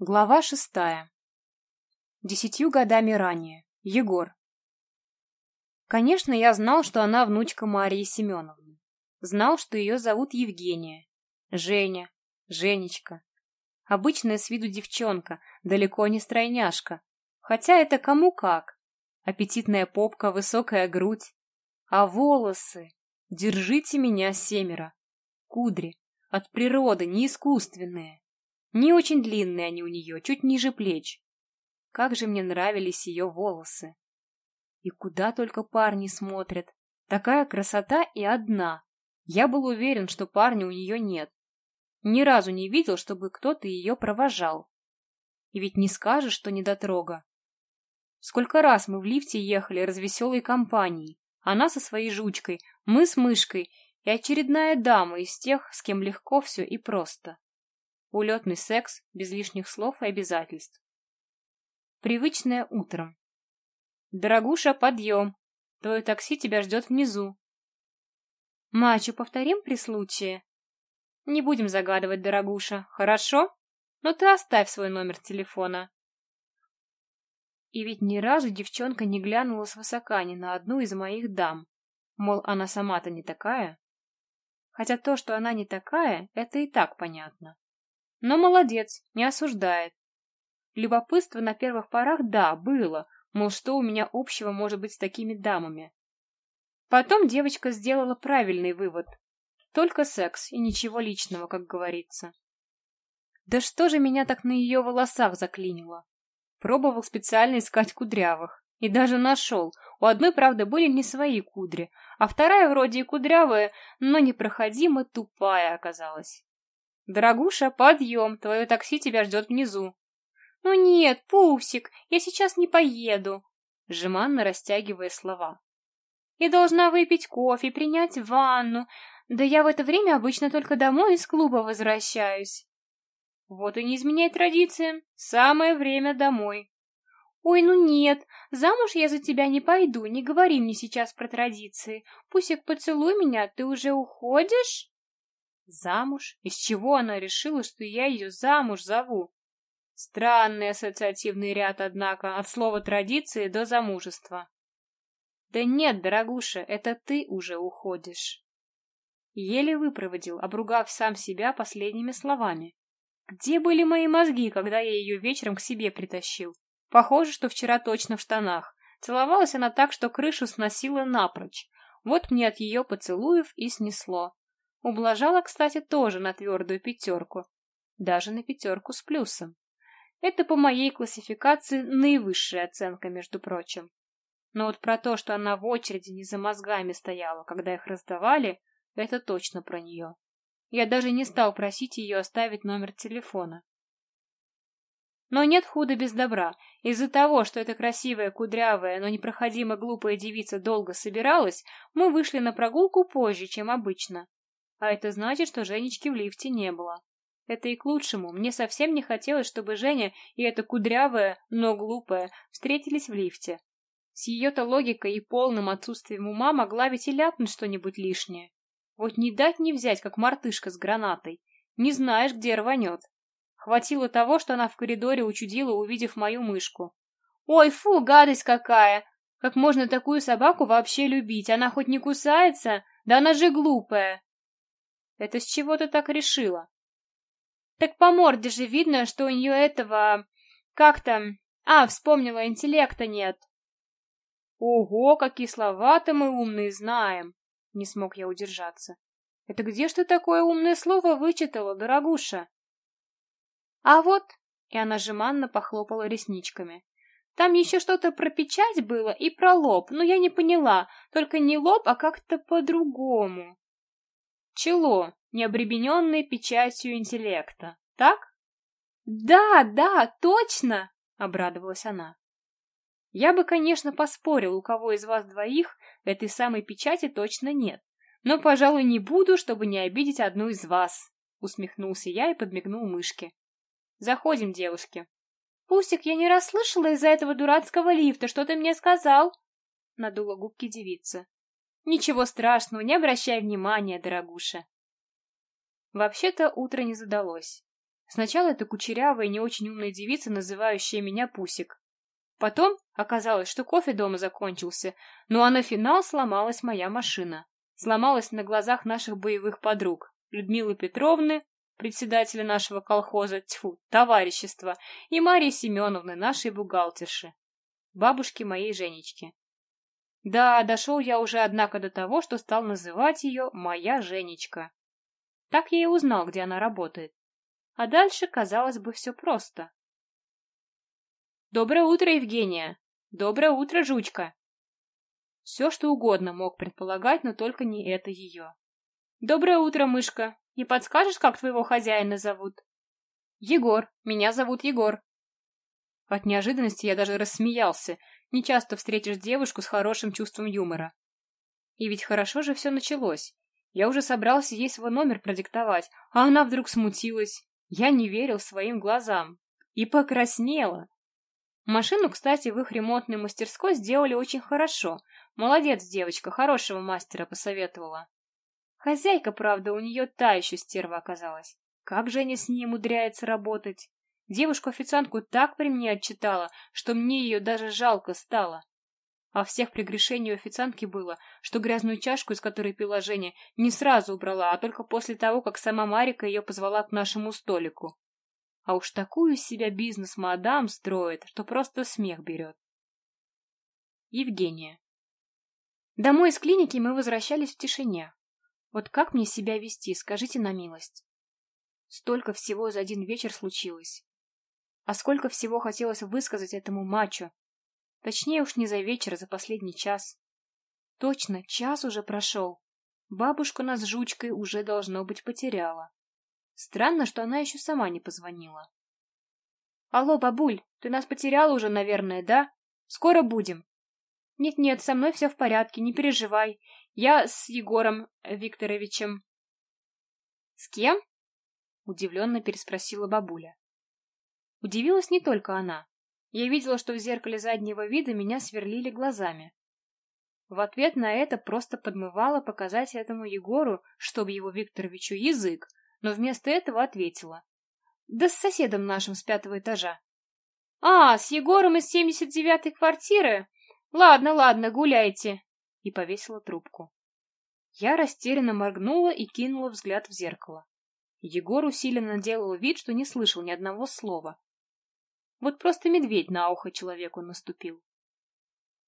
Глава шестая. Десятью годами ранее. Егор. Конечно, я знал, что она внучка Марии Семеновны. Знал, что ее зовут Евгения. Женя. Женечка. Обычная с виду девчонка, далеко не стройняшка. Хотя это кому как. Аппетитная попка, высокая грудь. А волосы... Держите меня, семеро. Кудри. От природы, не искусственные. Не очень длинные они у нее, чуть ниже плеч. Как же мне нравились ее волосы. И куда только парни смотрят. Такая красота и одна. Я был уверен, что парня у нее нет. Ни разу не видел, чтобы кто-то ее провожал. И ведь не скажешь, что недотрога. Сколько раз мы в лифте ехали развеселой компанией. Она со своей жучкой, мы с мышкой и очередная дама из тех, с кем легко все и просто. Улетный секс, без лишних слов и обязательств. Привычное утром. Дорогуша, подъем. Твое такси тебя ждет внизу. Мачу повторим при случае? Не будем загадывать, дорогуша, хорошо? Но ты оставь свой номер телефона. И ведь ни разу девчонка не глянула свысока ни на одну из моих дам. Мол, она сама-то не такая. Хотя то, что она не такая, это и так понятно. Но молодец, не осуждает. Любопытство на первых порах, да, было, мол, что у меня общего может быть с такими дамами. Потом девочка сделала правильный вывод. Только секс и ничего личного, как говорится. Да что же меня так на ее волосах заклинило? Пробовал специально искать кудрявых. И даже нашел. У одной, правда, были не свои кудри, а вторая вроде и кудрявая, но непроходимо тупая оказалась. «Дорогуша, подъем, твое такси тебя ждет внизу». «Ну нет, Пупсик, я сейчас не поеду», жеманно растягивая слова. «Я должна выпить кофе, принять ванну. Да я в это время обычно только домой из клуба возвращаюсь». «Вот и не изменяй традициям. Самое время домой». «Ой, ну нет, замуж я за тебя не пойду, не говори мне сейчас про традиции. Пусик, поцелуй меня, ты уже уходишь?» Замуж? Из чего она решила, что я ее замуж зову? Странный ассоциативный ряд, однако, от слова традиции до замужества. Да нет, дорогуша, это ты уже уходишь. Еле выпроводил, обругав сам себя последними словами. Где были мои мозги, когда я ее вечером к себе притащил? Похоже, что вчера точно в штанах. Целовалась она так, что крышу сносила напрочь. Вот мне от ее поцелуев и снесло. Ублажала, кстати, тоже на твердую пятерку. Даже на пятерку с плюсом. Это по моей классификации наивысшая оценка, между прочим. Но вот про то, что она в очереди не за мозгами стояла, когда их раздавали, это точно про нее. Я даже не стал просить ее оставить номер телефона. Но нет худа без добра. Из-за того, что эта красивая, кудрявая, но непроходимо глупая девица долго собиралась, мы вышли на прогулку позже, чем обычно. А это значит, что Женечки в лифте не было. Это и к лучшему. Мне совсем не хотелось, чтобы Женя и эта кудрявая, но глупая встретились в лифте. С ее-то логикой и полным отсутствием ума могла ведь и ляпнуть что-нибудь лишнее. Вот не дать не взять, как мартышка с гранатой. Не знаешь, где рванет. Хватило того, что она в коридоре учудила, увидев мою мышку. «Ой, фу, гадость какая! Как можно такую собаку вообще любить? Она хоть не кусается? Да она же глупая!» Это с чего ты так решила? Так по морде же видно, что у нее этого... Как там... А, вспомнила, интеллекта нет. Ого, какие слова-то мы умные знаем. Не смог я удержаться. Это где ж ты такое умное слово вычитала, дорогуша? А вот... И она жеманно похлопала ресничками. Там еще что-то про печать было и про лоб, но я не поняла. Только не лоб, а как-то по-другому. Чело, не обребененное печатью интеллекта, так? Да, да, точно, обрадовалась она. Я бы, конечно, поспорил, у кого из вас двоих этой самой печати точно нет. Но, пожалуй, не буду, чтобы не обидеть одну из вас, усмехнулся я и подмигнул мышке. Заходим, девушки. Пусик, я не расслышала из-за этого дурацкого лифта, что ты мне сказал? Надула губки девица. Ничего страшного, не обращай внимания, дорогуша. Вообще-то утро не задалось. Сначала это кучерявая и не очень умная девица, называющая меня Пусик. Потом оказалось, что кофе дома закончился, ну а на финал сломалась моя машина. Сломалась на глазах наших боевых подруг, Людмилы Петровны, председателя нашего колхоза, тьфу, товарищества, и Марии Семеновны, нашей бухгалтерши, бабушки моей Женечки. Да, дошел я уже, однако, до того, что стал называть ее «моя Женечка». Так я и узнал, где она работает. А дальше, казалось бы, все просто. «Доброе утро, Евгения!» «Доброе утро, жучка!» Все, что угодно мог предполагать, но только не это ее. «Доброе утро, мышка! Не подскажешь, как твоего хозяина зовут?» «Егор. Меня зовут Егор». От неожиданности я даже рассмеялся. Не часто встретишь девушку с хорошим чувством юмора. И ведь хорошо же все началось. Я уже собрался ей свой номер продиктовать, а она вдруг смутилась. Я не верил своим глазам. И покраснела. Машину, кстати, в их ремонтной мастерской сделали очень хорошо. Молодец, девочка, хорошего мастера посоветовала. Хозяйка, правда, у нее та еще стерва оказалась. Как Женя с ней умудряется работать? Девушку-официантку так при мне отчитала, что мне ее даже жалко стало. А всех прегрешений у официантки было, что грязную чашку, из которой пила Женя, не сразу убрала, а только после того, как сама Марика ее позвала к нашему столику. А уж такую себя бизнес-мадам строит, что просто смех берет. Евгения. Домой из клиники мы возвращались в тишине. Вот как мне себя вести, скажите на милость. Столько всего за один вечер случилось. А сколько всего хотелось высказать этому мачо. Точнее уж не за вечер, а за последний час. Точно, час уже прошел. Бабушка нас с жучкой уже, должно быть, потеряла. Странно, что она еще сама не позвонила. «Алло, бабуль, ты нас потеряла уже, наверное, да? Скоро будем». «Нет-нет, со мной все в порядке, не переживай. Я с Егором Викторовичем». «С кем?» — удивленно переспросила бабуля. Удивилась не только она. Я видела, что в зеркале заднего вида меня сверлили глазами. В ответ на это просто подмывала показать этому Егору, чтобы его Викторовичу, язык, но вместо этого ответила. Да с соседом нашим с пятого этажа. А, с Егором из семьдесят девятой квартиры? Ладно, ладно, гуляйте. И повесила трубку. Я растерянно моргнула и кинула взгляд в зеркало. Егор усиленно делал вид, что не слышал ни одного слова. Вот просто медведь на ухо человеку наступил.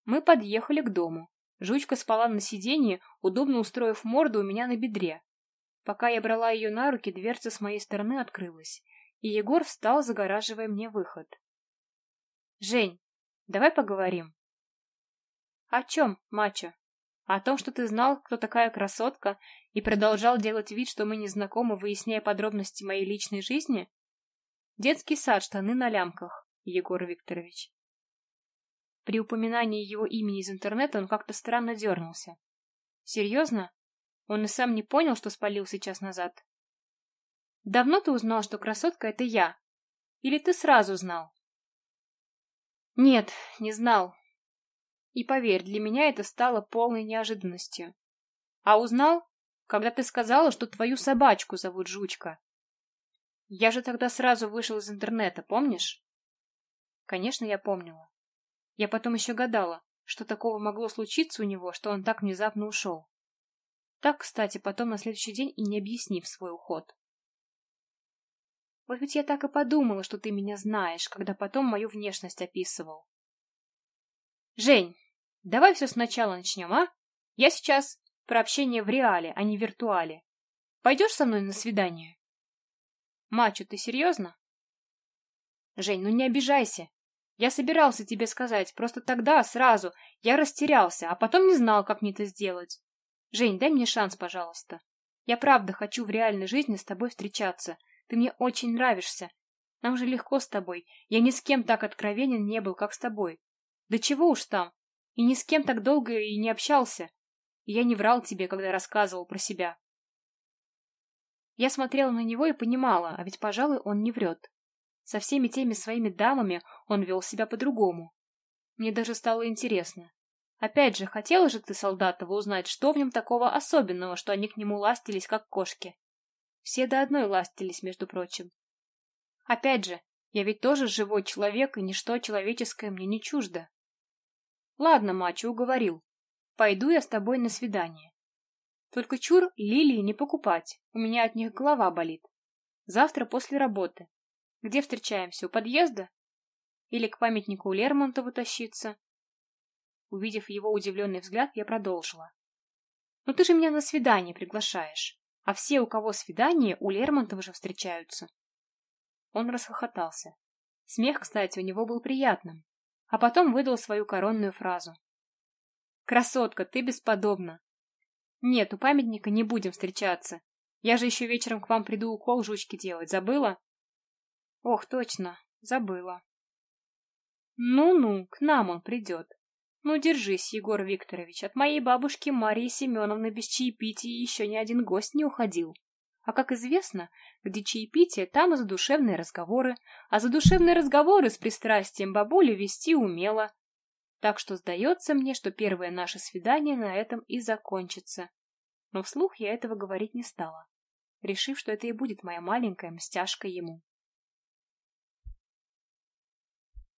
Мы подъехали к дому. Жучка спала на сиденье, удобно устроив морду у меня на бедре, Пока я брала ее на руки, дверца с моей стороны открылась, и Егор встал, загораживая мне выход. «Жень, давай поговорим». «О чем, мачо? О том, что ты знал, кто такая красотка, и продолжал делать вид, что мы не знакомы, выясняя подробности моей личной жизни? Детский сад, штаны на лямках, Егор Викторович». При упоминании его имени из интернета он как-то странно дернулся. «Серьезно? Он и сам не понял, что спалил сейчас назад. Давно ты узнал, что красотка — это я? Или ты сразу знал? Нет, не знал. И поверь, для меня это стало полной неожиданностью. А узнал, когда ты сказала, что твою собачку зовут Жучка. Я же тогда сразу вышел из интернета, помнишь? Конечно, я помнила. Я потом еще гадала, что такого могло случиться у него, что он так внезапно ушел. Так, кстати, потом на следующий день и не объяснив свой уход. Вот ведь я так и подумала, что ты меня знаешь, когда потом мою внешность описывал. Жень, давай все сначала начнем, а? Я сейчас про общение в реале, а не в виртуале. Пойдешь со мной на свидание? Мачо, ты серьезно? Жень, ну не обижайся. Я собирался тебе сказать, просто тогда, сразу, я растерялся, а потом не знал, как мне это сделать. Жень, дай мне шанс, пожалуйста. Я правда хочу в реальной жизни с тобой встречаться. Ты мне очень нравишься. Нам же легко с тобой. Я ни с кем так откровенен не был, как с тобой. Да чего уж там. И ни с кем так долго и не общался. И я не врал тебе, когда рассказывал про себя. Я смотрела на него и понимала, а ведь, пожалуй, он не врет. Со всеми теми своими дамами он вел себя по-другому. Мне даже стало интересно. Опять же, хотела же ты, Солдатова, узнать, что в нем такого особенного, что они к нему ластились, как кошки. Все до одной ластились, между прочим. Опять же, я ведь тоже живой человек, и ничто человеческое мне не чуждо. Ладно, мачо, уговорил. Пойду я с тобой на свидание. Только чур лилии не покупать, у меня от них голова болит. Завтра после работы. Где встречаемся, у подъезда? Или к памятнику Лермонтову тащиться? Увидев его удивленный взгляд, я продолжила. «Ну ты же меня на свидание приглашаешь, а все, у кого свидание, у Лермонтова же встречаются». Он расхохотался. Смех, кстати, у него был приятным, а потом выдал свою коронную фразу. «Красотка, ты бесподобна!» «Нет, у памятника не будем встречаться. Я же еще вечером к вам приду укол жучки делать. Забыла?» «Ох, точно, забыла». «Ну-ну, к нам он придет. Ну, держись, Егор Викторович, от моей бабушки Марии Семеновны без чаепития еще ни один гость не уходил. А как известно, где чаепитие, там и задушевные разговоры, а задушевные разговоры с пристрастием бабули вести умела. Так что сдается мне, что первое наше свидание на этом и закончится. Но вслух я этого говорить не стала, решив, что это и будет моя маленькая мстяшка ему.